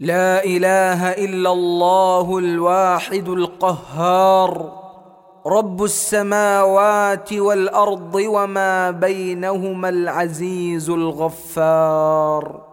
لا إله إلا الله الواحد القهار. رب السماوات والأرض وما بينهما العزيز الغفار.